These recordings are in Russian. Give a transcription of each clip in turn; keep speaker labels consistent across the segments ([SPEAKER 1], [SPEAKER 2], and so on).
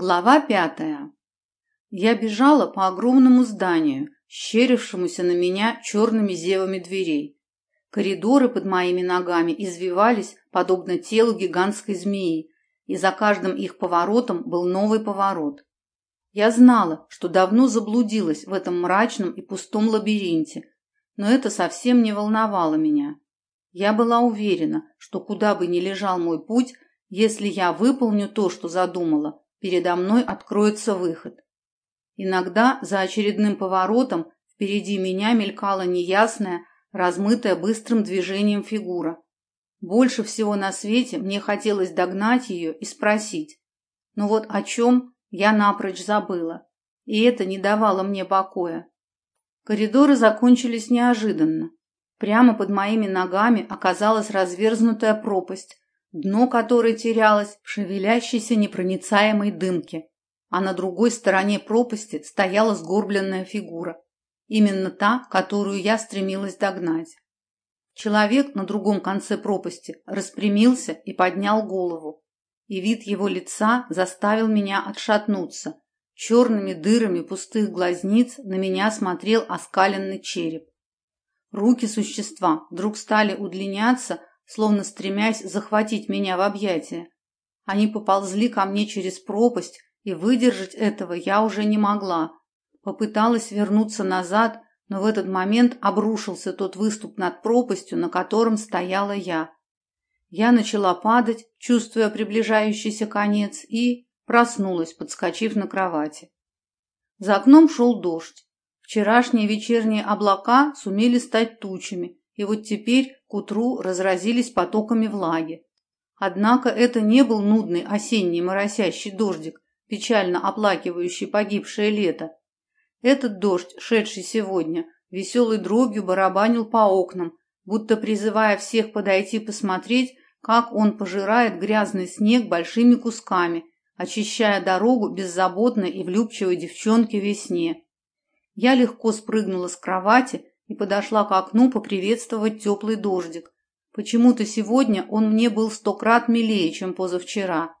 [SPEAKER 1] Глава пятая. Я бежала по огромному зданию, щерившемуся на меня черными зевами дверей. Коридоры под моими ногами извивались, подобно телу гигантской змеи, и за каждым их поворотом был новый поворот. Я знала, что давно заблудилась в этом мрачном и пустом лабиринте, но это совсем не волновало меня. Я была уверена, что куда бы ни лежал мой путь, если я выполню то, что задумала, передо мной откроется выход. Иногда за очередным поворотом впереди меня мелькала неясная, размытая быстрым движением фигура. Больше всего на свете мне хотелось догнать ее и спросить. Но вот о чем я напрочь забыла, и это не давало мне покоя. Коридоры закончились неожиданно. Прямо под моими ногами оказалась разверзнутая пропасть, дно которой терялось в шевелящейся непроницаемой дымке, а на другой стороне пропасти стояла сгорбленная фигура, именно та, которую я стремилась догнать. Человек на другом конце пропасти распрямился и поднял голову, и вид его лица заставил меня отшатнуться. Черными дырами пустых глазниц на меня смотрел оскаленный череп. Руки существа вдруг стали удлиняться словно стремясь захватить меня в объятия. Они поползли ко мне через пропасть, и выдержать этого я уже не могла. Попыталась вернуться назад, но в этот момент обрушился тот выступ над пропастью, на котором стояла я. Я начала падать, чувствуя приближающийся конец, и проснулась, подскочив на кровати. За окном шел дождь. Вчерашние вечерние облака сумели стать тучами, и вот теперь к утру разразились потоками влаги. Однако это не был нудный осенний моросящий дождик, печально оплакивающий погибшее лето. Этот дождь, шедший сегодня, веселой дробью барабанил по окнам, будто призывая всех подойти посмотреть, как он пожирает грязный снег большими кусками, очищая дорогу беззаботной и влюбчивой девчонке весне. Я легко спрыгнула с кровати и подошла к окну поприветствовать теплый дождик. Почему-то сегодня он мне был сто крат милее, чем позавчера.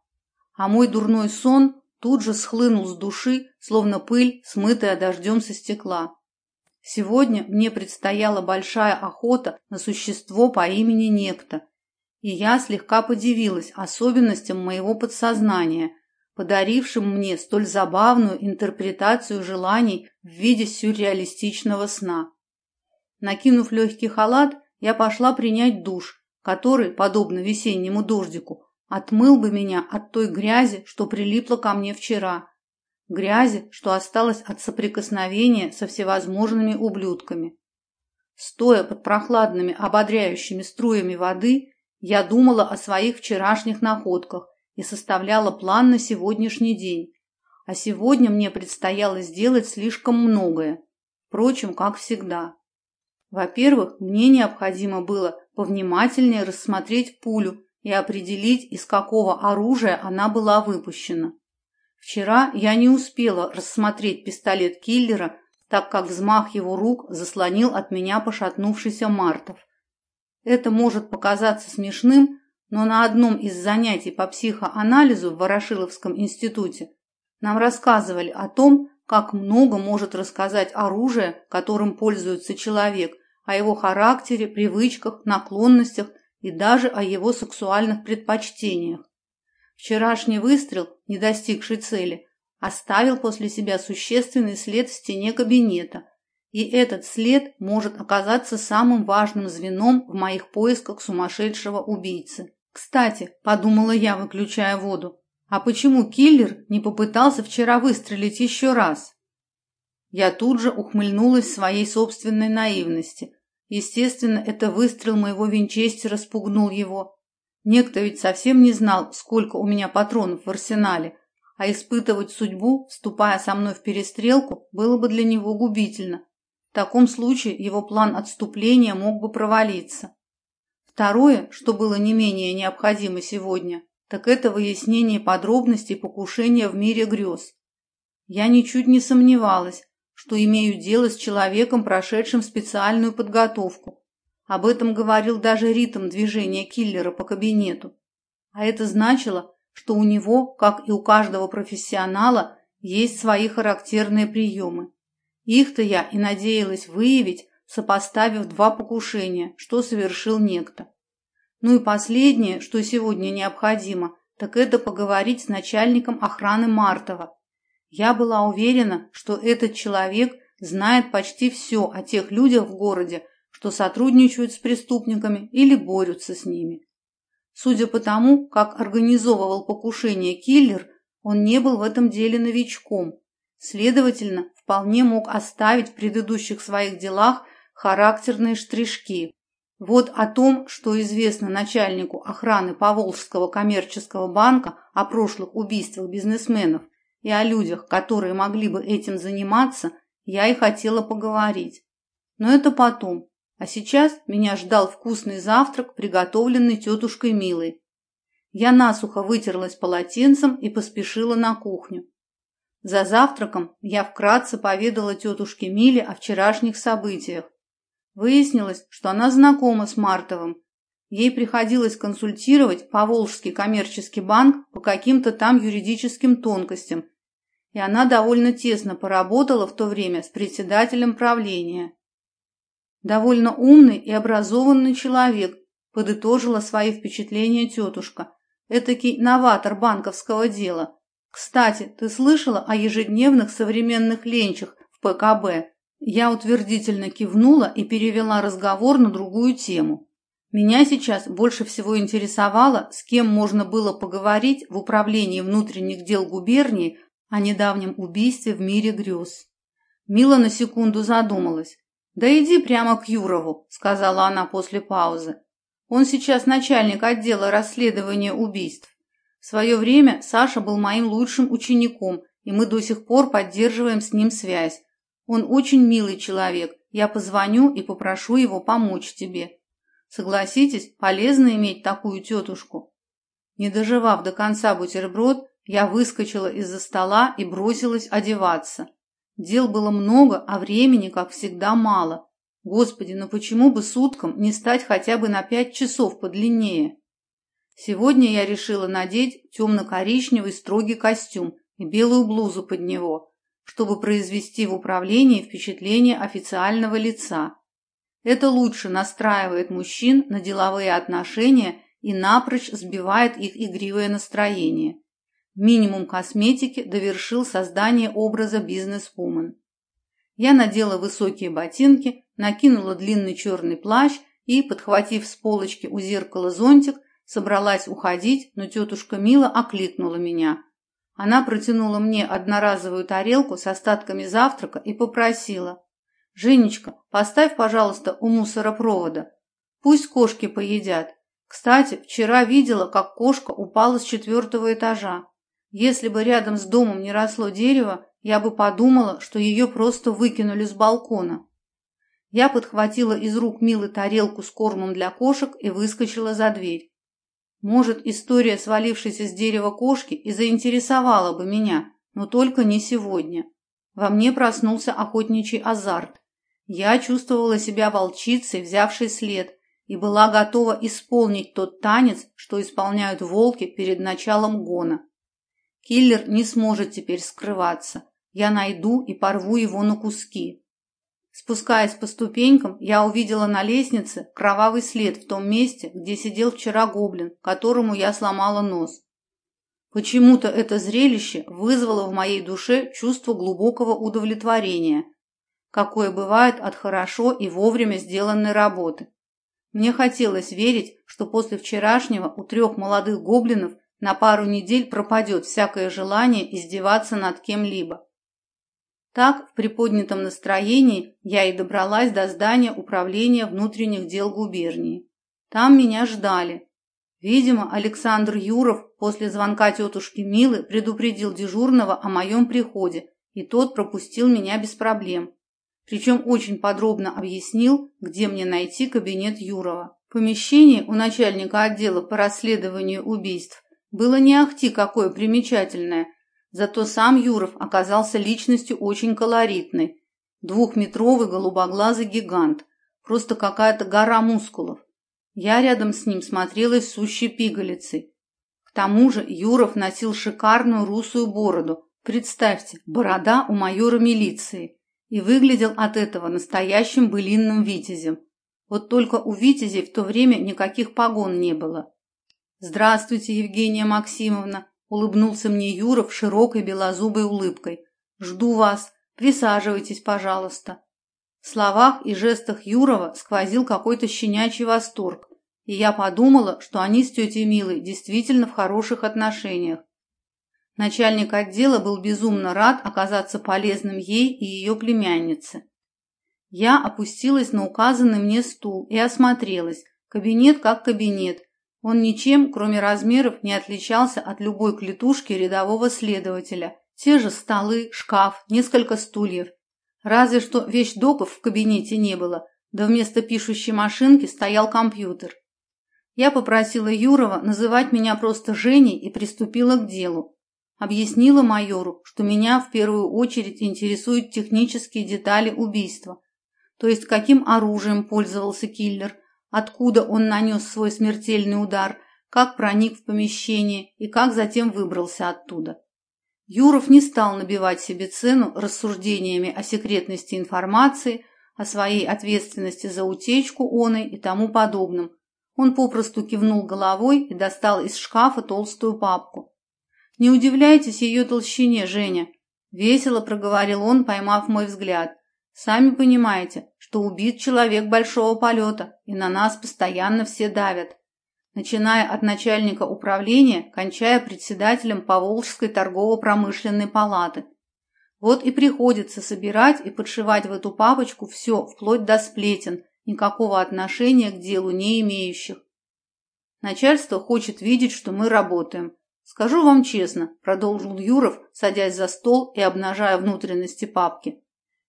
[SPEAKER 1] А мой дурной сон тут же схлынул с души, словно пыль, смытая дождем со стекла. Сегодня мне предстояла большая охота на существо по имени Некто, и я слегка подивилась особенностям моего подсознания, подарившим мне столь забавную интерпретацию желаний в виде сюрреалистичного сна. Накинув легкий халат, я пошла принять душ, который, подобно весеннему дождику, отмыл бы меня от той грязи, что прилипла ко мне вчера. Грязи, что осталось от соприкосновения со всевозможными ублюдками. Стоя под прохладными ободряющими струями воды, я думала о своих вчерашних находках и составляла план на сегодняшний день. А сегодня мне предстояло сделать слишком многое. Впрочем, как всегда. Во-первых, мне необходимо было повнимательнее рассмотреть пулю и определить, из какого оружия она была выпущена. Вчера я не успела рассмотреть пистолет киллера, так как взмах его рук заслонил от меня пошатнувшийся Мартов. Это может показаться смешным, но на одном из занятий по психоанализу в Ворошиловском институте нам рассказывали о том, как много может рассказать оружие, которым пользуется человек, о его характере, привычках, наклонностях и даже о его сексуальных предпочтениях. Вчерашний выстрел, не достигший цели, оставил после себя существенный след в стене кабинета, и этот след может оказаться самым важным звеном в моих поисках сумасшедшего убийцы. Кстати, подумала я, выключая воду, а почему киллер не попытался вчера выстрелить еще раз? Я тут же ухмыльнулась своей собственной наивности. Естественно, это выстрел моего винчестера спугнул его. Некто ведь совсем не знал, сколько у меня патронов в арсенале, а испытывать судьбу, вступая со мной в перестрелку, было бы для него губительно. В таком случае его план отступления мог бы провалиться. Второе, что было не менее необходимо сегодня, так это выяснение подробностей покушения в мире грез. Я ничуть не сомневалась, что имею дело с человеком, прошедшим специальную подготовку. Об этом говорил даже ритм движения киллера по кабинету. А это значило, что у него, как и у каждого профессионала, есть свои характерные приемы. Их-то я и надеялась выявить, сопоставив два покушения, что совершил некто. Ну и последнее, что сегодня необходимо, так это поговорить с начальником охраны Мартова. Я была уверена, что этот человек знает почти все о тех людях в городе, что сотрудничают с преступниками или борются с ними. Судя по тому, как организовывал покушение киллер, он не был в этом деле новичком. Следовательно, вполне мог оставить в предыдущих своих делах характерные штришки. Вот о том, что известно начальнику охраны Поволжского коммерческого банка о прошлых убийствах бизнесменов и о людях, которые могли бы этим заниматься, я и хотела поговорить. Но это потом, а сейчас меня ждал вкусный завтрак, приготовленный тетушкой Милой. Я насухо вытерлась полотенцем и поспешила на кухню. За завтраком я вкратце поведала тетушке Миле о вчерашних событиях. Выяснилось, что она знакома с Мартовым. Ей приходилось консультировать Поволжский коммерческий банк по каким-то там юридическим тонкостям, и она довольно тесно поработала в то время с председателем правления. Довольно умный и образованный человек, подытожила свои впечатления тетушка. Этакий новатор банковского дела. Кстати, ты слышала о ежедневных современных ленчах в ПКБ? Я утвердительно кивнула и перевела разговор на другую тему. Меня сейчас больше всего интересовало, с кем можно было поговорить в управлении внутренних дел губернии о недавнем убийстве в мире грез. Мила на секунду задумалась. «Да иди прямо к Юрову», — сказала она после паузы. «Он сейчас начальник отдела расследования убийств. В свое время Саша был моим лучшим учеником, и мы до сих пор поддерживаем с ним связь. Он очень милый человек. Я позвоню и попрошу его помочь тебе. Согласитесь, полезно иметь такую тетушку». Не доживав до конца бутерброд, я выскочила из-за стола и бросилась одеваться. Дел было много, а времени, как всегда, мало. Господи, ну почему бы суткам не стать хотя бы на пять часов подлиннее? Сегодня я решила надеть темно-коричневый строгий костюм и белую блузу под него, чтобы произвести в управлении впечатление официального лица. Это лучше настраивает мужчин на деловые отношения и напрочь сбивает их игривое настроение. Минимум косметики довершил создание образа бизнес-вумен. Я надела высокие ботинки, накинула длинный черный плащ и, подхватив с полочки у зеркала зонтик, собралась уходить, но тетушка Мила окликнула меня. Она протянула мне одноразовую тарелку с остатками завтрака и попросила. «Женечка, поставь, пожалуйста, у мусоропровода. Пусть кошки поедят. Кстати, вчера видела, как кошка упала с четвертого этажа. Если бы рядом с домом не росло дерево, я бы подумала, что ее просто выкинули с балкона. Я подхватила из рук Милы тарелку с кормом для кошек и выскочила за дверь. Может, история свалившейся с дерева кошки и заинтересовала бы меня, но только не сегодня. Во мне проснулся охотничий азарт. Я чувствовала себя волчицей, взявшей след, и была готова исполнить тот танец, что исполняют волки перед началом гона. Киллер не сможет теперь скрываться. Я найду и порву его на куски. Спускаясь по ступенькам, я увидела на лестнице кровавый след в том месте, где сидел вчера гоблин, которому я сломала нос. Почему-то это зрелище вызвало в моей душе чувство глубокого удовлетворения, какое бывает от хорошо и вовремя сделанной работы. Мне хотелось верить, что после вчерашнего у трех молодых гоблинов на пару недель пропадет всякое желание издеваться над кем-либо. Так, в приподнятом настроении, я и добралась до здания управления внутренних дел губернии. Там меня ждали. Видимо, Александр Юров после звонка тетушки Милы предупредил дежурного о моем приходе, и тот пропустил меня без проблем. Причем очень подробно объяснил, где мне найти кабинет Юрова. Помещение у начальника отдела по расследованию убийств было не ахти какое примечательное, зато сам Юров оказался личностью очень колоритной. Двухметровый голубоглазый гигант, просто какая-то гора мускулов. Я рядом с ним смотрелась сущей пигалицей. К тому же Юров носил шикарную русую бороду. Представьте, борода у майора милиции. И выглядел от этого настоящим былинным витязем. Вот только у витязей в то время никаких погон не было. «Здравствуйте, Евгения Максимовна!» – улыбнулся мне Юров широкой белозубой улыбкой. «Жду вас. Присаживайтесь, пожалуйста». В словах и жестах Юрова сквозил какой-то щенячий восторг и я подумала, что они с тетей Милой действительно в хороших отношениях. Начальник отдела был безумно рад оказаться полезным ей и ее племяннице. Я опустилась на указанный мне стул и осмотрелась. Кабинет как кабинет. Он ничем, кроме размеров, не отличался от любой клетушки рядового следователя. Те же столы, шкаф, несколько стульев. Разве что вещдоков в кабинете не было, да вместо пишущей машинки стоял компьютер. Я попросила Юрова называть меня просто Женей и приступила к делу. Объяснила майору, что меня в первую очередь интересуют технические детали убийства, то есть каким оружием пользовался киллер, откуда он нанес свой смертельный удар, как проник в помещение и как затем выбрался оттуда. Юров не стал набивать себе цену рассуждениями о секретности информации, о своей ответственности за утечку оной и тому подобном, он попросту кивнул головой и достал из шкафа толстую папку. «Не удивляйтесь ее толщине, Женя», — весело проговорил он, поймав мой взгляд. «Сами понимаете, что убит человек большого полета, и на нас постоянно все давят, начиная от начальника управления, кончая председателем Поволжской торгово-промышленной палаты. Вот и приходится собирать и подшивать в эту папочку все, вплоть до сплетен, никакого отношения к делу не имеющих. Начальство хочет видеть, что мы работаем. Скажу вам честно, продолжил Юров, садясь за стол и обнажая внутренности папки.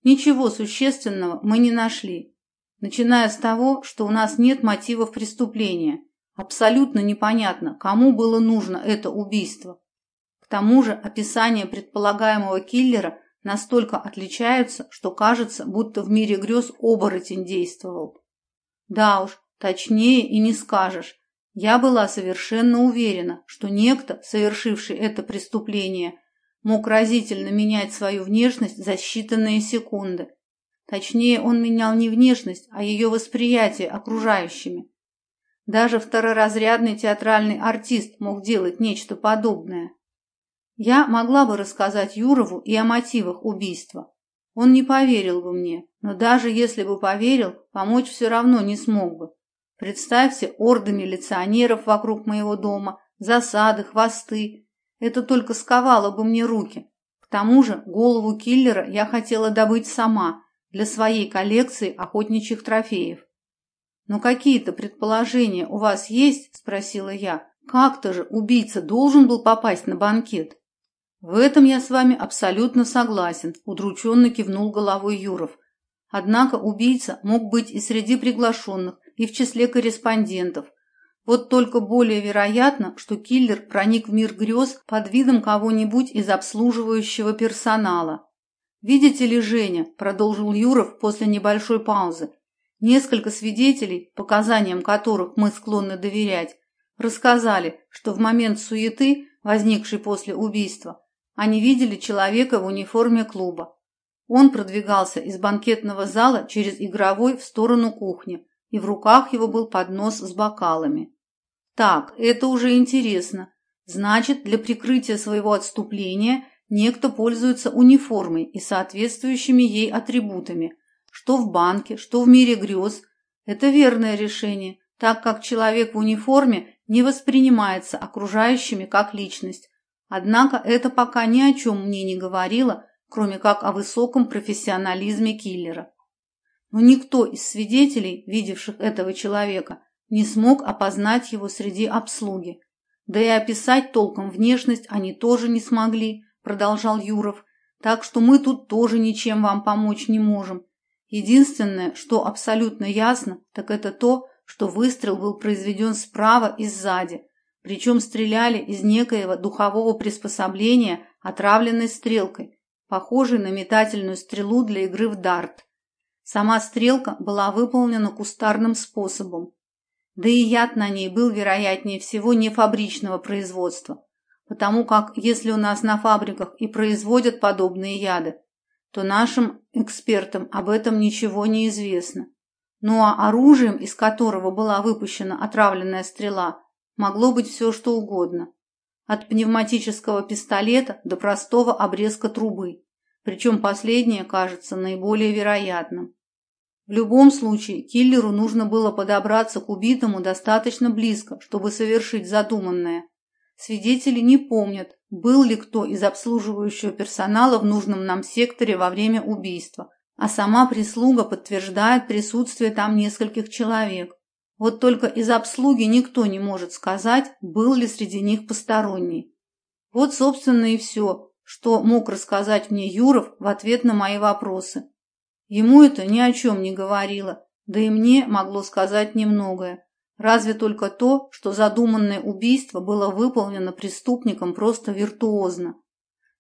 [SPEAKER 1] Ничего существенного мы не нашли. Начиная с того, что у нас нет мотивов преступления. Абсолютно непонятно, кому было нужно это убийство. К тому же описание предполагаемого киллера настолько отличаются, что кажется, будто в мире грез оборотень действовал. Да уж, точнее и не скажешь. Я была совершенно уверена, что некто, совершивший это преступление, мог разительно менять свою внешность за считанные секунды. Точнее, он менял не внешность, а ее восприятие окружающими. Даже второразрядный театральный артист мог делать нечто подобное. Я могла бы рассказать Юрову и о мотивах убийства. Он не поверил бы мне, но даже если бы поверил, помочь все равно не смог бы. Представьте орды милиционеров вокруг моего дома, засады, хвосты. Это только сковало бы мне руки. К тому же голову киллера я хотела добыть сама, для своей коллекции охотничьих трофеев. «Но какие-то предположения у вас есть?» – спросила я. «Как-то же убийца должен был попасть на банкет». «В этом я с вами абсолютно согласен», – удрученно кивнул головой Юров. «Однако убийца мог быть и среди приглашенных, и в числе корреспондентов. Вот только более вероятно, что киллер проник в мир грез под видом кого-нибудь из обслуживающего персонала. «Видите ли, Женя», – продолжил Юров после небольшой паузы, несколько свидетелей, показаниям которых мы склонны доверять, рассказали, что в момент суеты, возникшей после убийства, они видели человека в униформе клуба. Он продвигался из банкетного зала через игровой в сторону кухни, и в руках его был поднос с бокалами. Так, это уже интересно. Значит, для прикрытия своего отступления некто пользуется униформой и соответствующими ей атрибутами, что в банке, что в мире грез. Это верное решение, так как человек в униформе не воспринимается окружающими как личность, Однако это пока ни о чем мне не говорило, кроме как о высоком профессионализме киллера. Но никто из свидетелей, видевших этого человека, не смог опознать его среди обслуги. Да и описать толком внешность они тоже не смогли, продолжал Юров. Так что мы тут тоже ничем вам помочь не можем. Единственное, что абсолютно ясно, так это то, что выстрел был произведен справа и сзади, причем стреляли из некоего духового приспособления, отравленной стрелкой, похожей на метательную стрелу для игры в дарт. Сама стрелка была выполнена кустарным способом. Да и яд на ней был, вероятнее всего, не фабричного производства, потому как если у нас на фабриках и производят подобные яды, то нашим экспертам об этом ничего не известно. Ну а оружием, из которого была выпущена отравленная стрела, могло быть все что угодно. От пневматического пистолета до простого обрезка трубы. Причем последнее кажется наиболее вероятным. В любом случае, киллеру нужно было подобраться к убитому достаточно близко, чтобы совершить задуманное. Свидетели не помнят, был ли кто из обслуживающего персонала в нужном нам секторе во время убийства, а сама прислуга подтверждает присутствие там нескольких человек. Вот только из обслуги никто не может сказать, был ли среди них посторонний. Вот, собственно, и все, что мог рассказать мне Юров в ответ на мои вопросы. Ему это ни о чем не говорило, да и мне могло сказать немногое. Разве только то, что задуманное убийство было выполнено преступником просто виртуозно.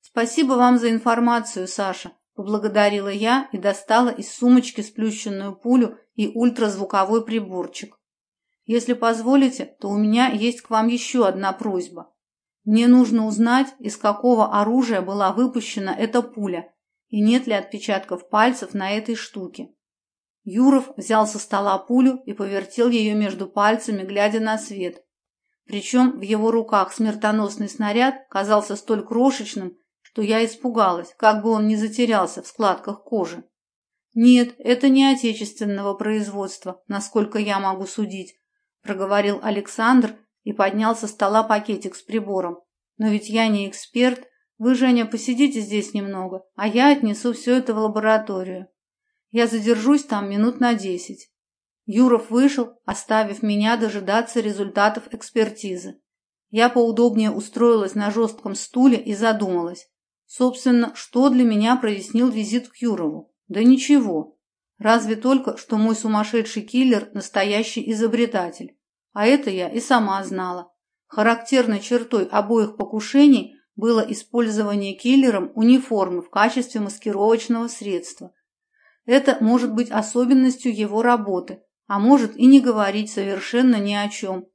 [SPEAKER 1] «Спасибо вам за информацию, Саша», – поблагодарила я и достала из сумочки сплющенную пулю и ультразвуковой приборчик. «Если позволите, то у меня есть к вам еще одна просьба. Мне нужно узнать, из какого оружия была выпущена эта пуля и нет ли отпечатков пальцев на этой штуке. Юров взял со стола пулю и повертел ее между пальцами, глядя на свет. Причем в его руках смертоносный снаряд казался столь крошечным, что я испугалась, как бы он не затерялся в складках кожи. «Нет, это не отечественного производства, насколько я могу судить», проговорил Александр и поднял со стола пакетик с прибором. «Но ведь я не эксперт. Вы, Женя, посидите здесь немного, а я отнесу все это в лабораторию. Я задержусь там минут на десять. Юров вышел, оставив меня дожидаться результатов экспертизы. Я поудобнее устроилась на жестком стуле и задумалась. Собственно, что для меня прояснил визит к Юрову? Да ничего. Разве только, что мой сумасшедший киллер – настоящий изобретатель. А это я и сама знала. Характерной чертой обоих покушений было использование киллером униформы в качестве маскировочного средства. Это может быть особенностью его работы, а может и не говорить совершенно ни о чем.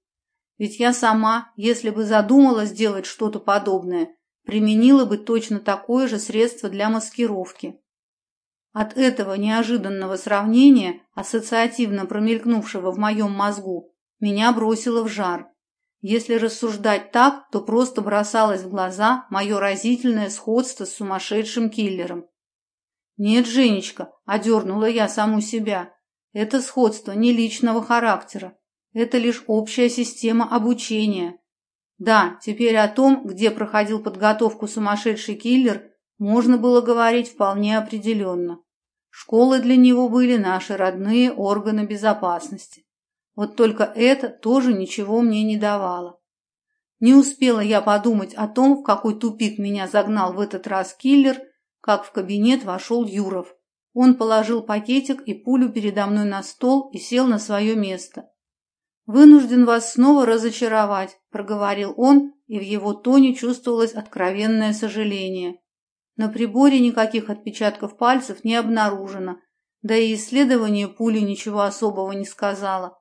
[SPEAKER 1] Ведь я сама, если бы задумала сделать что-то подобное, применила бы точно такое же средство для маскировки. От этого неожиданного сравнения, ассоциативно промелькнувшего в моем мозгу, меня бросило в жар. Если рассуждать так, то просто бросалось в глаза мое разительное сходство с сумасшедшим киллером. «Нет, Женечка», – одернула я саму себя, – «это сходство не личного характера, это лишь общая система обучения». Да, теперь о том, где проходил подготовку сумасшедший киллер, можно было говорить вполне определенно. Школы для него были наши родные органы безопасности. Вот только это тоже ничего мне не давало. Не успела я подумать о том, в какой тупик меня загнал в этот раз киллер – как в кабинет вошел Юров. Он положил пакетик и пулю передо мной на стол и сел на свое место. «Вынужден вас снова разочаровать», – проговорил он, и в его тоне чувствовалось откровенное сожаление. На приборе никаких отпечатков пальцев не обнаружено, да и исследование пули ничего особого не сказало.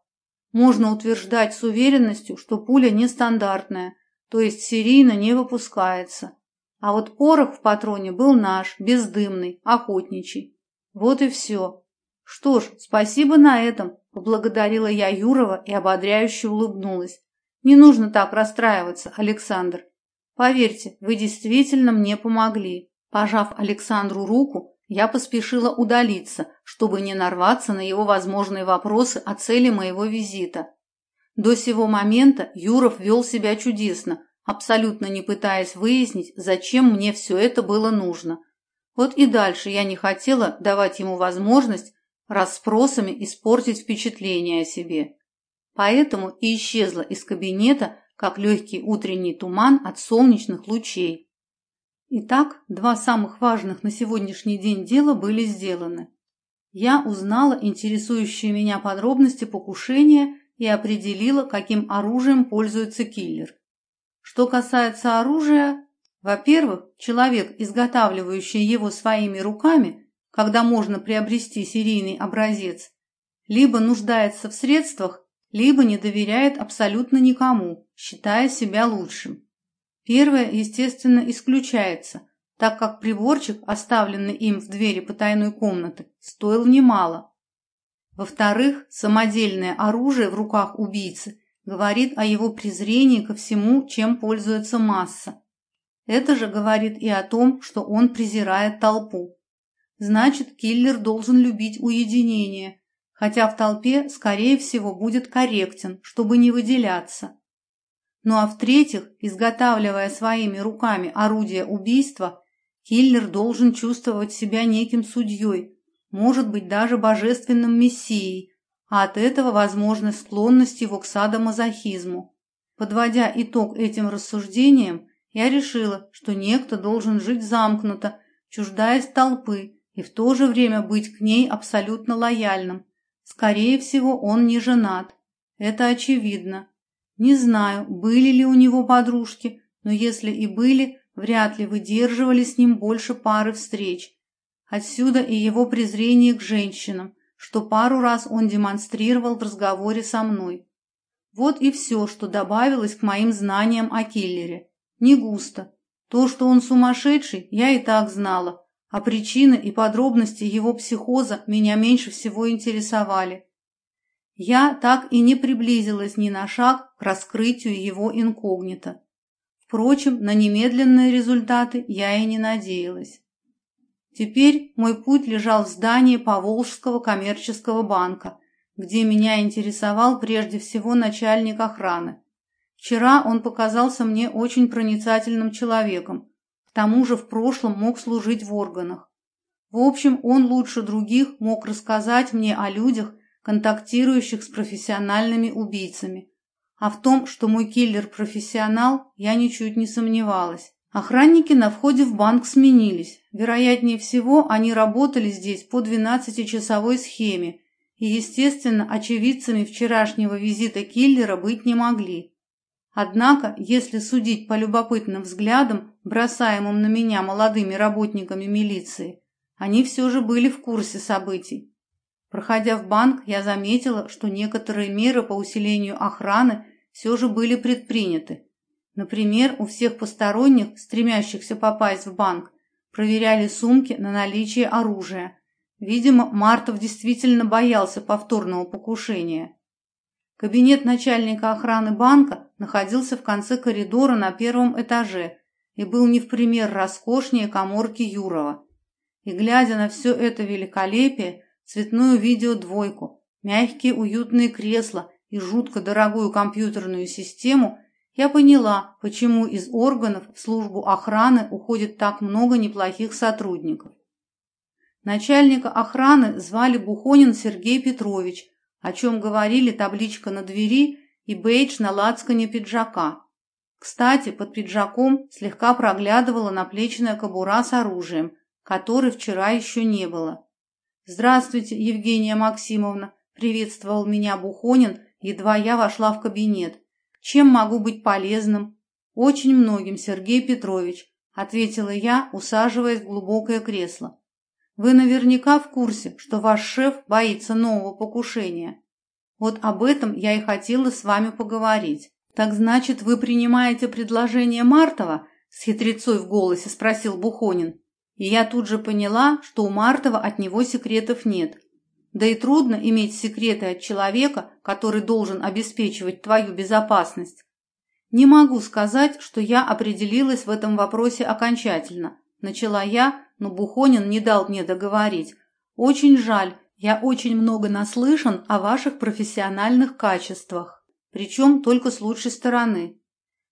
[SPEAKER 1] Можно утверждать с уверенностью, что пуля нестандартная, то есть серийно не выпускается. А вот порох в патроне был наш, бездымный, охотничий. Вот и все. Что ж, спасибо на этом, поблагодарила я Юрова и ободряюще улыбнулась. Не нужно так расстраиваться, Александр. Поверьте, вы действительно мне помогли. Пожав Александру руку, я поспешила удалиться, чтобы не нарваться на его возможные вопросы о цели моего визита. До сего момента Юров вел себя чудесно, абсолютно не пытаясь выяснить, зачем мне все это было нужно. Вот и дальше я не хотела давать ему возможность расспросами испортить впечатление о себе. Поэтому и исчезла из кабинета, как легкий утренний туман от солнечных лучей. Итак, два самых важных на сегодняшний день дела были сделаны. Я узнала интересующие меня подробности покушения и определила, каким оружием пользуется киллер. Что касается оружия, во-первых, человек, изготавливающий его своими руками, когда можно приобрести серийный образец, либо нуждается в средствах, либо не доверяет абсолютно никому, считая себя лучшим. Первое, естественно, исключается, так как приборчик, оставленный им в двери потайной комнаты, стоил немало. Во-вторых, самодельное оружие в руках убийцы говорит о его презрении ко всему, чем пользуется масса. Это же говорит и о том, что он презирает толпу. Значит, киллер должен любить уединение, хотя в толпе, скорее всего, будет корректен, чтобы не выделяться. Ну а в-третьих, изготавливая своими руками орудие убийства, киллер должен чувствовать себя неким судьей, может быть даже божественным мессией, а от этого возможна склонность его к садомазохизму. Подводя итог этим рассуждениям, я решила, что некто должен жить замкнуто, чуждаясь толпы, и в то же время быть к ней абсолютно лояльным. Скорее всего, он не женат. Это очевидно. Не знаю, были ли у него подружки, но если и были, вряд ли выдерживали с ним больше пары встреч. Отсюда и его презрение к женщинам, что пару раз он демонстрировал в разговоре со мной. Вот и все, что добавилось к моим знаниям о киллере. Не густо. То, что он сумасшедший, я и так знала, а причины и подробности его психоза меня меньше всего интересовали. Я так и не приблизилась ни на шаг к раскрытию его инкогнито. Впрочем, на немедленные результаты я и не надеялась. Теперь мой путь лежал в здании Поволжского коммерческого банка, где меня интересовал прежде всего начальник охраны. Вчера он показался мне очень проницательным человеком, к тому же в прошлом мог служить в органах. В общем, он лучше других мог рассказать мне о людях, контактирующих с профессиональными убийцами. А в том, что мой киллер профессионал, я ничуть не сомневалась. Охранники на входе в банк сменились. Вероятнее всего, они работали здесь по 12-часовой схеме и, естественно, очевидцами вчерашнего визита киллера быть не могли. Однако, если судить по любопытным взглядам, бросаемым на меня молодыми работниками милиции, они все же были в курсе событий. Проходя в банк, я заметила, что некоторые меры по усилению охраны все же были предприняты. Например, у всех посторонних, стремящихся попасть в банк, проверяли сумки на наличие оружия. Видимо, Мартов действительно боялся повторного покушения. Кабинет начальника охраны банка находился в конце коридора на первом этаже и был не в пример роскошнее коморки Юрова. И глядя на все это великолепие, цветную видеодвойку, мягкие уютные кресла и жутко дорогую компьютерную систему, я поняла, почему из органов в службу охраны уходит так много неплохих сотрудников. Начальника охраны звали Бухонин Сергей Петрович, о чем говорили табличка на двери и бейдж на лацкане пиджака. Кстати, под пиджаком слегка проглядывала наплечная кобура с оружием, которой вчера еще не было. «Здравствуйте, Евгения Максимовна!» – приветствовал меня Бухонин, едва я вошла в кабинет. «Чем могу быть полезным?» «Очень многим, Сергей Петрович», – ответила я, усаживаясь в глубокое кресло. «Вы наверняка в курсе, что ваш шеф боится нового покушения. Вот об этом я и хотела с вами поговорить. Так значит, вы принимаете предложение Мартова?» – с хитрецой в голосе спросил Бухонин. И я тут же поняла, что у Мартова от него секретов нет. Да и трудно иметь секреты от человека, который должен обеспечивать твою безопасность. Не могу сказать, что я определилась в этом вопросе окончательно. Начала я, но Бухонин не дал мне договорить. Очень жаль, я очень много наслышан о ваших профессиональных качествах, причем только с лучшей стороны.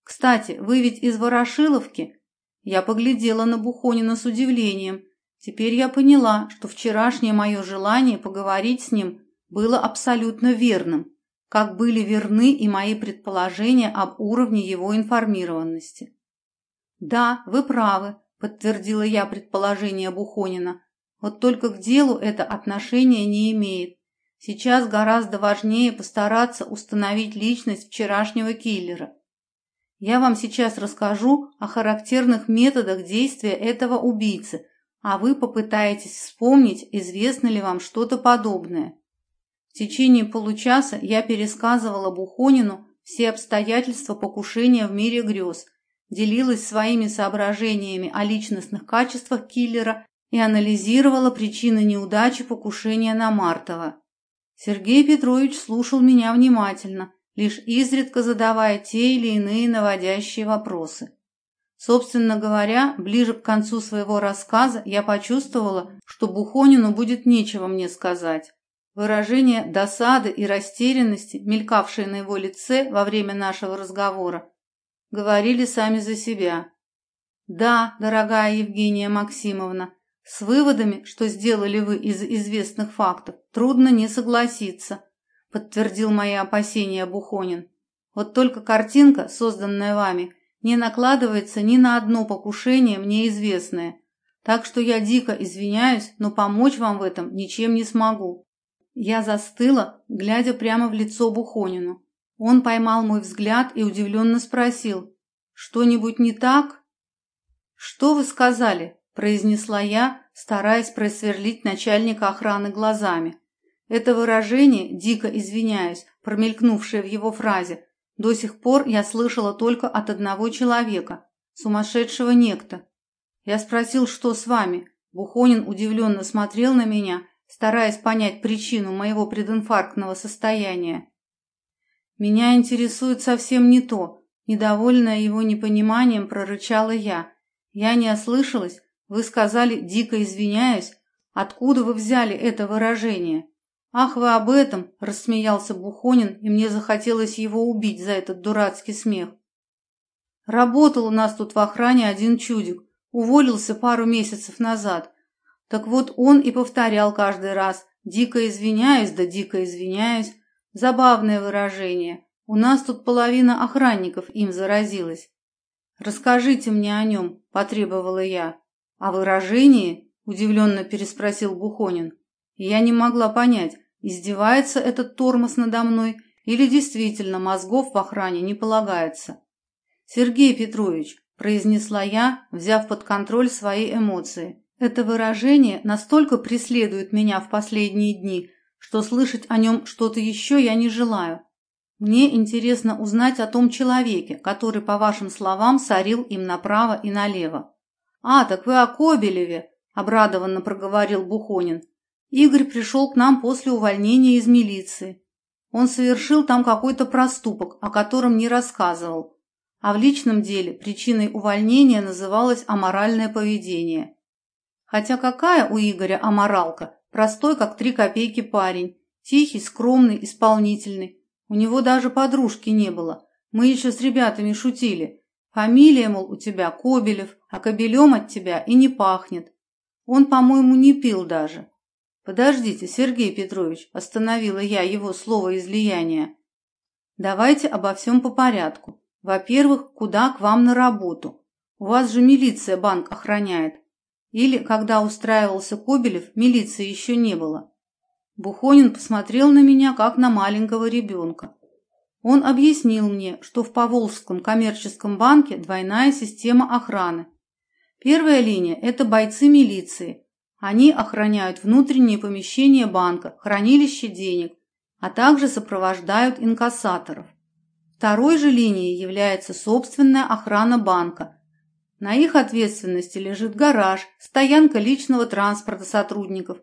[SPEAKER 1] Кстати, вы ведь из Ворошиловки, я поглядела на Бухонина с удивлением. Теперь я поняла, что вчерашнее мое желание поговорить с ним было абсолютно верным, как были верны и мои предположения об уровне его информированности. «Да, вы правы», – подтвердила я предположение Бухонина. «Вот только к делу это отношение не имеет. Сейчас гораздо важнее постараться установить личность вчерашнего киллера. Я вам сейчас расскажу о характерных методах действия этого убийцы, а вы попытаетесь вспомнить, известно ли вам что-то подобное. В течение получаса я пересказывала Бухонину все обстоятельства покушения в мире грез, делилась своими соображениями о личностных качествах киллера и анализировала причины неудачи покушения на Мартова. Сергей Петрович слушал меня внимательно, лишь изредка задавая те или иные наводящие вопросы. Собственно говоря, ближе к концу своего рассказа я почувствовала, что Бухонину будет нечего мне сказать. Выражение досады и растерянности, мелькавшие на его лице во время нашего разговора, говорили сами за себя. Да, дорогая Евгения Максимовна, с выводами, что сделали вы из известных фактов, трудно не согласиться, подтвердил мои опасения Бухонин. Вот только картинка, созданная вами, не накладывается ни на одно покушение мне известное. Так что я дико извиняюсь, но помочь вам в этом ничем не смогу. Я застыла, глядя прямо в лицо Бухонину. Он поймал мой взгляд и удивленно спросил: "Что-нибудь не так?" "Что вы сказали?" произнесла я, стараясь просверлить начальника охраны глазами. Это выражение дико извиняюсь, промелькнувшее в его фразе, до сих пор я слышала только от одного человека, сумасшедшего некто. Я спросил, что с вами. Бухонин удивленно смотрел на меня стараясь понять причину моего прединфарктного состояния. Меня интересует совсем не то, недовольная его непониманием прорычала я. Я не ослышалась, вы сказали дико извиняюсь. Откуда вы взяли это выражение? Ах, вы об этом, рассмеялся Бухонин, и мне захотелось его убить за этот дурацкий смех. Работал у нас тут в охране один чудик, уволился пару месяцев назад. Так вот он и повторял каждый раз «дико извиняюсь, да дико извиняюсь». Забавное выражение. У нас тут половина охранников им заразилась. «Расскажите мне о нем», – потребовала я. «О выражении?» – удивленно переспросил Бухонин. я не могла понять, издевается этот тормоз надо мной или действительно мозгов в охране не полагается. «Сергей Петрович», – произнесла я, взяв под контроль свои эмоции, это выражение настолько преследует меня в последние дни, что слышать о нем что-то еще я не желаю. Мне интересно узнать о том человеке, который, по вашим словам, сорил им направо и налево. А, так вы о Кобелеве, обрадованно проговорил Бухонин. Игорь пришел к нам после увольнения из милиции. Он совершил там какой-то проступок, о котором не рассказывал. А в личном деле причиной увольнения называлось аморальное поведение. Хотя какая у Игоря аморалка? Простой, как три копейки парень. Тихий, скромный, исполнительный. У него даже подружки не было. Мы еще с ребятами шутили. Фамилия, мол, у тебя Кобелев, а кобелем от тебя и не пахнет. Он, по-моему, не пил даже. Подождите, Сергей Петрович, остановила я его слово излияния. Давайте обо всем по порядку. Во-первых, куда к вам на работу? У вас же милиция банк охраняет. Или, когда устраивался Кобелев, милиции еще не было. Бухонин посмотрел на меня, как на маленького ребенка. Он объяснил мне, что в Поволжском коммерческом банке двойная система охраны. Первая линия – это бойцы милиции. Они охраняют внутренние помещения банка, хранилище денег, а также сопровождают инкассаторов. Второй же линией является собственная охрана банка – на их ответственности лежит гараж, стоянка личного транспорта сотрудников,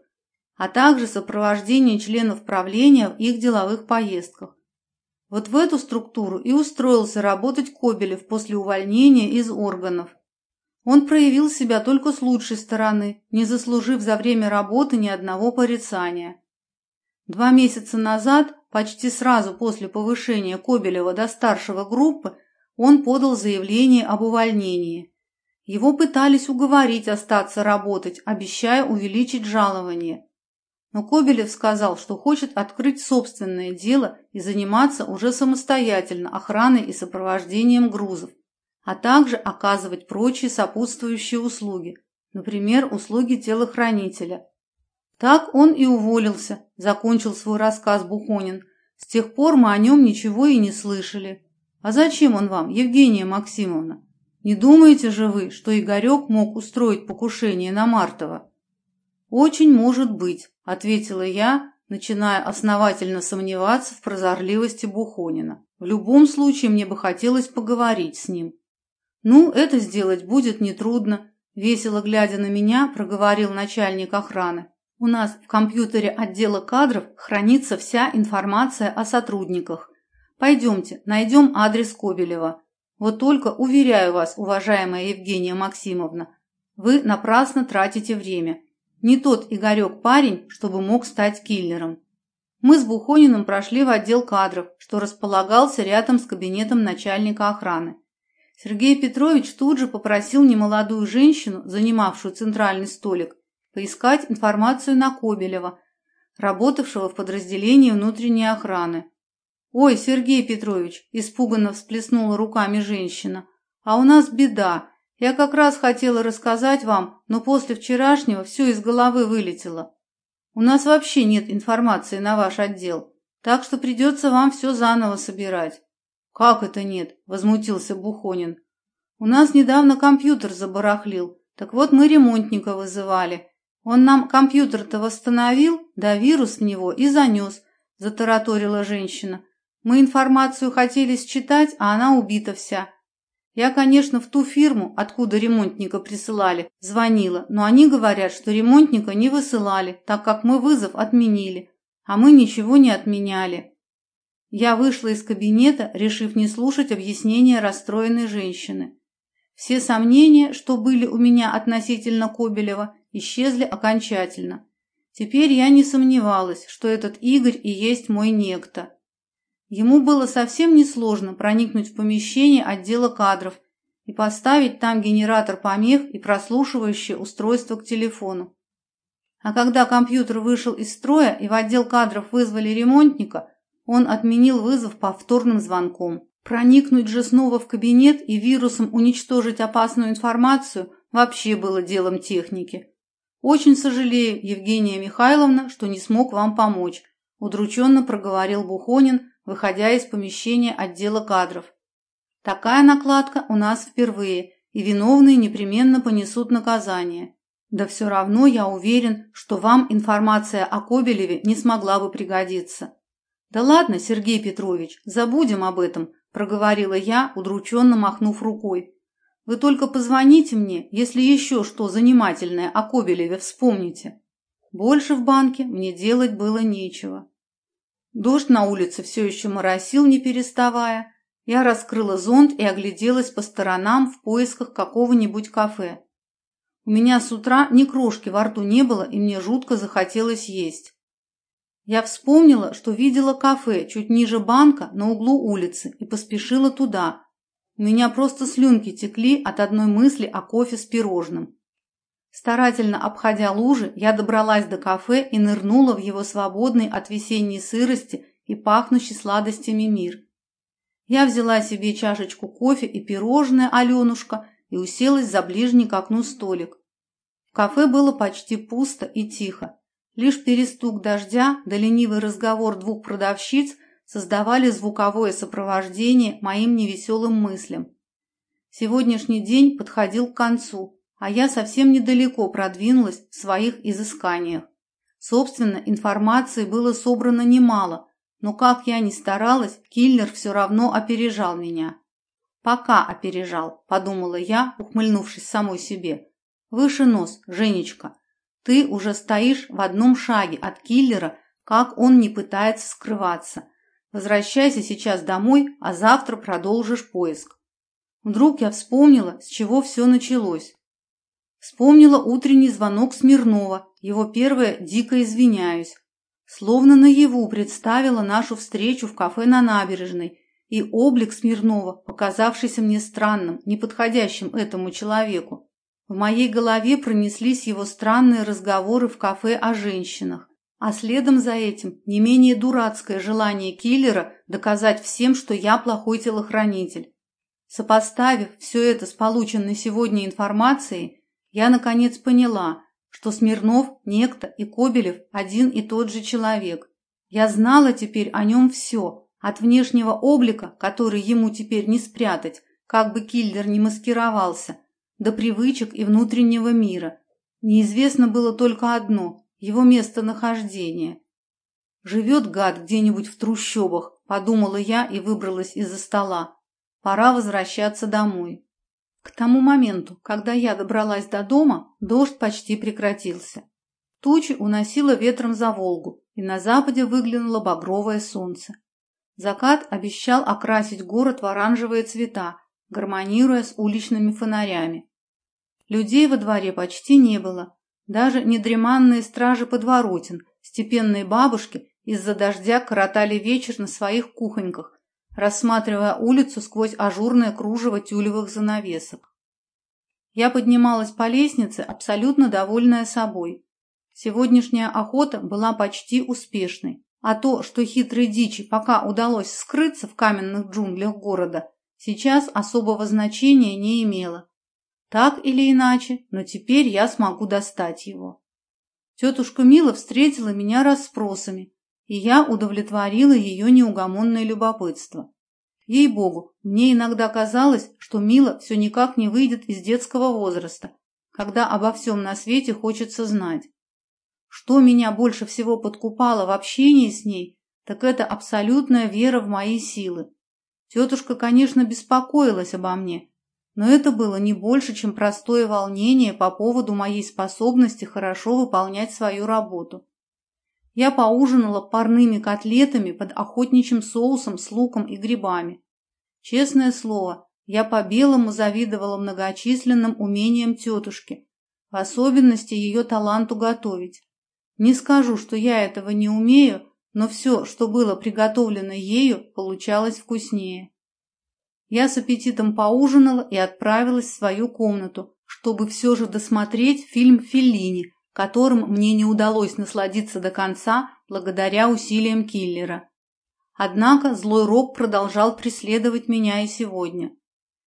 [SPEAKER 1] а также сопровождение членов правления в их деловых поездках. Вот в эту структуру и устроился работать Кобелев после увольнения из органов. Он проявил себя только с лучшей стороны, не заслужив за время работы ни одного порицания. Два месяца назад, почти сразу после повышения Кобелева до старшего группы, он подал заявление об увольнении. Его пытались уговорить остаться работать, обещая увеличить жалование. Но Кобелев сказал, что хочет открыть собственное дело и заниматься уже самостоятельно охраной и сопровождением грузов, а также оказывать прочие сопутствующие услуги, например, услуги телохранителя. Так он и уволился, закончил свой рассказ Бухонин. С тех пор мы о нем ничего и не слышали. А зачем он вам, Евгения Максимовна? Не думаете же вы, что Игорек мог устроить покушение на Мартова? Очень может быть, ответила я, начиная основательно сомневаться в прозорливости Бухонина. В любом случае мне бы хотелось поговорить с ним. «Ну, это сделать будет нетрудно», – весело глядя на меня, проговорил начальник охраны. «У нас в компьютере отдела кадров хранится вся информация о сотрудниках. Пойдемте, найдем адрес Кобелева. Вот только, уверяю вас, уважаемая Евгения Максимовна, вы напрасно тратите время. Не тот Игорек парень, чтобы мог стать киллером. Мы с Бухониным прошли в отдел кадров, что располагался рядом с кабинетом начальника охраны. Сергей Петрович тут же попросил немолодую женщину, занимавшую центральный столик, поискать информацию на Кобелева, работавшего в подразделении внутренней охраны. «Ой, Сергей Петрович!» – испуганно всплеснула руками женщина. «А у нас беда. Я как раз хотела рассказать вам, но после вчерашнего все из головы вылетело. У нас вообще нет информации на ваш отдел, так что придется вам все заново собирать». «Как это нет?» – возмутился Бухонин. «У нас недавно компьютер забарахлил, так вот мы ремонтника вызывали. Он нам компьютер-то восстановил, да вирус в него и занес», – затараторила женщина. «Мы информацию хотели считать, а она убита вся. Я, конечно, в ту фирму, откуда ремонтника присылали, звонила, но они говорят, что ремонтника не высылали, так как мы вызов отменили, а мы ничего не отменяли. Я вышла из кабинета, решив не слушать объяснения расстроенной женщины. Все сомнения, что были у меня относительно Кобелева, исчезли окончательно. Теперь я не сомневалась, что этот Игорь и есть мой некто. Ему было совсем несложно проникнуть в помещение отдела кадров и поставить там генератор помех и прослушивающее устройство к телефону. А когда компьютер вышел из строя и в отдел кадров вызвали ремонтника, он отменил вызов повторным звонком. Проникнуть же снова в кабинет и вирусом уничтожить опасную информацию вообще было делом техники. Очень сожалею, Евгения Михайловна, что не смог вам помочь, удрученно проговорил Бухонин, выходя из помещения отдела кадров. Такая накладка у нас впервые, и виновные непременно понесут наказание. Да все равно я уверен, что вам информация о Кобелеве не смогла бы пригодиться. Да ладно, Сергей Петрович, забудем об этом, проговорила я, удрученно махнув рукой. Вы только позвоните мне, если еще что занимательное о Кобелеве вспомните. Больше в банке мне делать было нечего. Дождь на улице все еще моросил, не переставая. Я раскрыла зонт и огляделась по сторонам в поисках какого-нибудь кафе. У меня с утра ни крошки во рту не было, и мне жутко захотелось есть. Я вспомнила, что видела кафе чуть ниже банка на углу улицы и поспешила туда. У меня просто слюнки текли от одной мысли о кофе с пирожным. Старательно обходя лужи, я добралась до кафе и нырнула в его свободный от весенней сырости и пахнущий сладостями мир. Я взяла себе чашечку кофе и пирожное Аленушка и уселась за ближний к окну столик. В кафе было почти пусто и тихо. Лишь перестук дождя да ленивый разговор двух продавщиц создавали звуковое сопровождение моим невеселым мыслям. Сегодняшний день подходил к концу – а я совсем недалеко продвинулась в своих изысканиях. Собственно, информации было собрано немало, но как я ни старалась, киллер все равно опережал меня. «Пока опережал», – подумала я, ухмыльнувшись самой себе. «Выше нос, Женечка. Ты уже стоишь в одном шаге от киллера, как он не пытается скрываться. Возвращайся сейчас домой, а завтра продолжишь поиск». Вдруг я вспомнила, с чего все началось. Вспомнила утренний звонок Смирнова, его первое «дико извиняюсь». Словно наяву представила нашу встречу в кафе на набережной и облик Смирнова, показавшийся мне странным, неподходящим этому человеку. В моей голове пронеслись его странные разговоры в кафе о женщинах, а следом за этим не менее дурацкое желание киллера доказать всем, что я плохой телохранитель. Сопоставив все это с полученной сегодня информацией, я, наконец, поняла, что Смирнов, Некто и Кобелев один и тот же человек. Я знала теперь о нем все, от внешнего облика, который ему теперь не спрятать, как бы киллер не маскировался, до привычек и внутреннего мира. Неизвестно было только одно – его местонахождение. Живет гад где-нибудь в трущобах, подумала я и выбралась из-за стола. Пора возвращаться домой. К тому моменту, когда я добралась до дома, дождь почти прекратился. Тучи уносило ветром за Волгу, и на западе выглянуло багровое солнце. Закат обещал окрасить город в оранжевые цвета, гармонируя с уличными фонарями. Людей во дворе почти не было, даже недреманные стражи подворотен, степенные бабушки из-за дождя коротали вечер на своих кухоньках, рассматривая улицу сквозь ажурное кружево тюлевых занавесок. Я поднималась по лестнице, абсолютно довольная собой. Сегодняшняя охота была почти успешной, а то, что хитрой дичи пока удалось скрыться в каменных джунглях города, сейчас особого значения не имело. Так или иначе, но теперь я смогу достать его. Тетушка Мила встретила меня расспросами, и я удовлетворила ее неугомонное любопытство. Ей-богу, мне иногда казалось, что Мила все никак не выйдет из детского возраста, когда обо всем на свете хочется знать. Что меня больше всего подкупало в общении с ней, так это абсолютная вера в мои силы. Тетушка, конечно, беспокоилась обо мне, но это было не больше, чем простое волнение по поводу моей способности хорошо выполнять свою работу. Я поужинала парными котлетами под охотничьим соусом с луком и грибами. Честное слово, я по-белому завидовала многочисленным умениям тетушки, в особенности ее таланту готовить. Не скажу, что я этого не умею, но все, что было приготовлено ею, получалось вкуснее. Я с аппетитом поужинала и отправилась в свою комнату, чтобы все же досмотреть фильм Феллини которым мне не удалось насладиться до конца благодаря усилиям киллера. Однако злой рок продолжал преследовать меня и сегодня.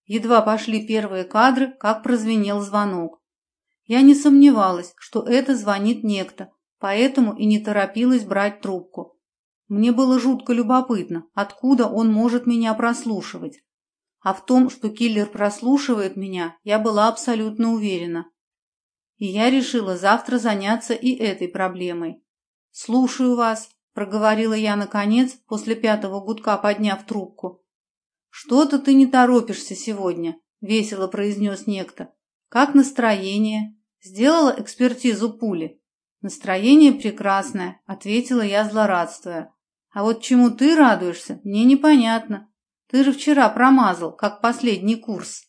[SPEAKER 1] Едва пошли первые кадры, как прозвенел звонок. Я не сомневалась, что это звонит некто, поэтому и не торопилась брать трубку. Мне было жутко любопытно, откуда он может меня прослушивать. А в том, что киллер прослушивает меня, я была абсолютно уверена и я решила завтра заняться и этой проблемой. «Слушаю вас», — проговорила я наконец, после пятого гудка подняв трубку. «Что-то ты не торопишься сегодня», — весело произнес некто. «Как настроение? Сделала экспертизу пули?» «Настроение прекрасное», — ответила я, злорадствуя. «А вот чему ты радуешься, мне непонятно. Ты же вчера промазал, как последний курс».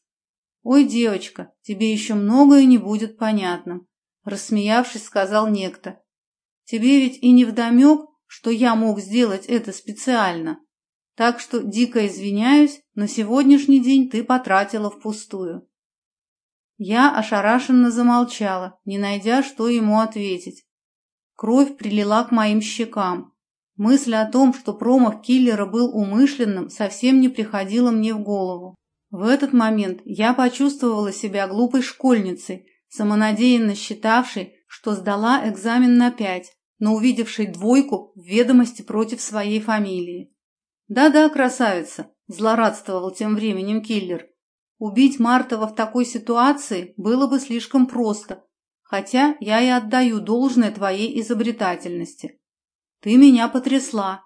[SPEAKER 1] «Ой, девочка, тебе еще многое не будет понятным», — рассмеявшись, сказал некто. «Тебе ведь и не вдомек, что я мог сделать это специально. Так что дико извиняюсь, но сегодняшний день ты потратила впустую». Я ошарашенно замолчала, не найдя, что ему ответить. Кровь прилила к моим щекам. Мысль о том, что промах киллера был умышленным, совсем не приходила мне в голову. В этот момент я почувствовала себя глупой школьницей, самонадеянно считавшей, что сдала экзамен на пять, но увидевшей двойку в ведомости против своей фамилии. «Да-да, красавица», – злорадствовал тем временем киллер. «Убить Мартова в такой ситуации было бы слишком просто, хотя я и отдаю должное твоей изобретательности. Ты меня потрясла,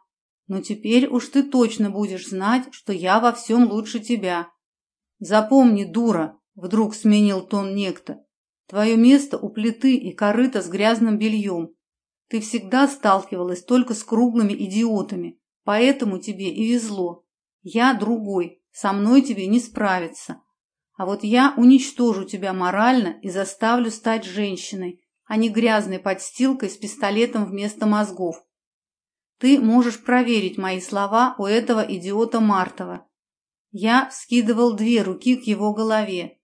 [SPEAKER 1] но теперь уж ты точно будешь знать, что я во всем лучше тебя, «Запомни, дура!» — вдруг сменил тон некто. «Твое место у плиты и корыта с грязным бельем. Ты всегда сталкивалась только с круглыми идиотами, поэтому тебе и везло. Я другой, со мной тебе не справиться. А вот я уничтожу тебя морально и заставлю стать женщиной, а не грязной подстилкой с пистолетом вместо мозгов. Ты можешь проверить мои слова у этого идиота Мартова. Я скидывал две руки к его голове.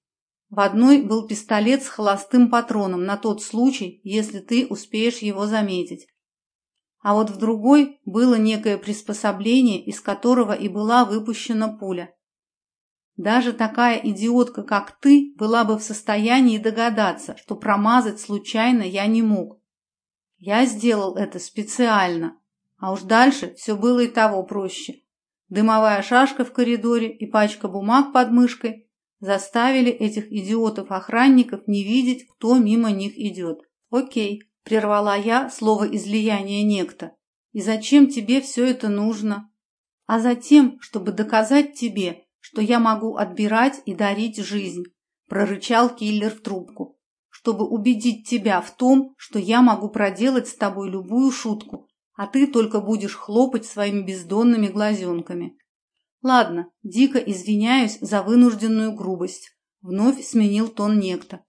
[SPEAKER 1] В одной был пистолет с холостым патроном на тот случай, если ты успеешь его заметить. А вот в другой было некое приспособление, из которого и была выпущена пуля. Даже такая идиотка, как ты, была бы в состоянии догадаться, что промазать случайно я не мог. Я сделал это специально, а уж дальше все было и того проще. Дымовая шашка в коридоре и пачка бумаг под мышкой заставили этих идиотов-охранников не видеть, кто мимо них идет. «Окей», – прервала я слово излияния некто. И зачем тебе все это нужно? А затем, чтобы доказать тебе, что я могу отбирать и дарить жизнь, прорычал киллер в трубку. Чтобы убедить тебя в том, что я могу проделать с тобой любую шутку, а ты только будешь хлопать своими бездонными глазенками. Ладно, дико извиняюсь за вынужденную грубость. Вновь сменил тон некто.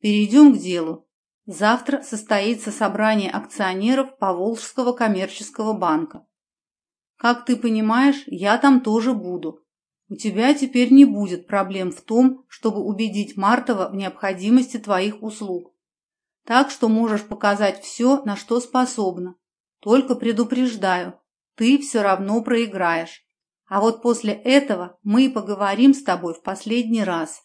[SPEAKER 1] Перейдем к делу. Завтра состоится собрание акционеров Поволжского коммерческого банка. Как ты понимаешь, я там тоже буду. У тебя теперь не будет проблем в том, чтобы убедить Мартова в необходимости твоих услуг. Так что можешь показать все, на что способна. Только предупреждаю, ты все равно проиграешь. А вот после этого мы поговорим с тобой в последний раз.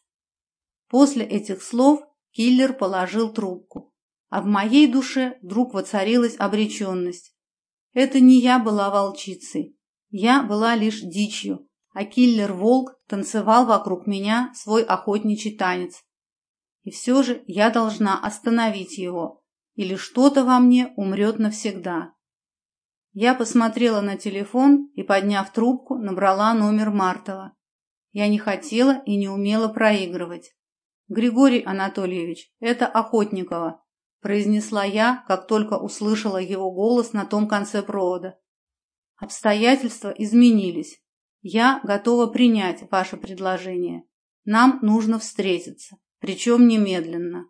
[SPEAKER 1] После этих слов киллер положил трубку, а в моей душе вдруг воцарилась обреченность. Это не я была волчицей, я была лишь дичью, а киллер-волк танцевал вокруг меня свой охотничий танец. И все же я должна остановить его, или что-то во мне умрет навсегда. Я посмотрела на телефон и, подняв трубку, набрала номер Мартова. Я не хотела и не умела проигрывать. «Григорий Анатольевич, это Охотникова», – произнесла я, как только услышала его голос на том конце провода. «Обстоятельства изменились. Я готова принять ваше предложение. Нам нужно встретиться, причем немедленно».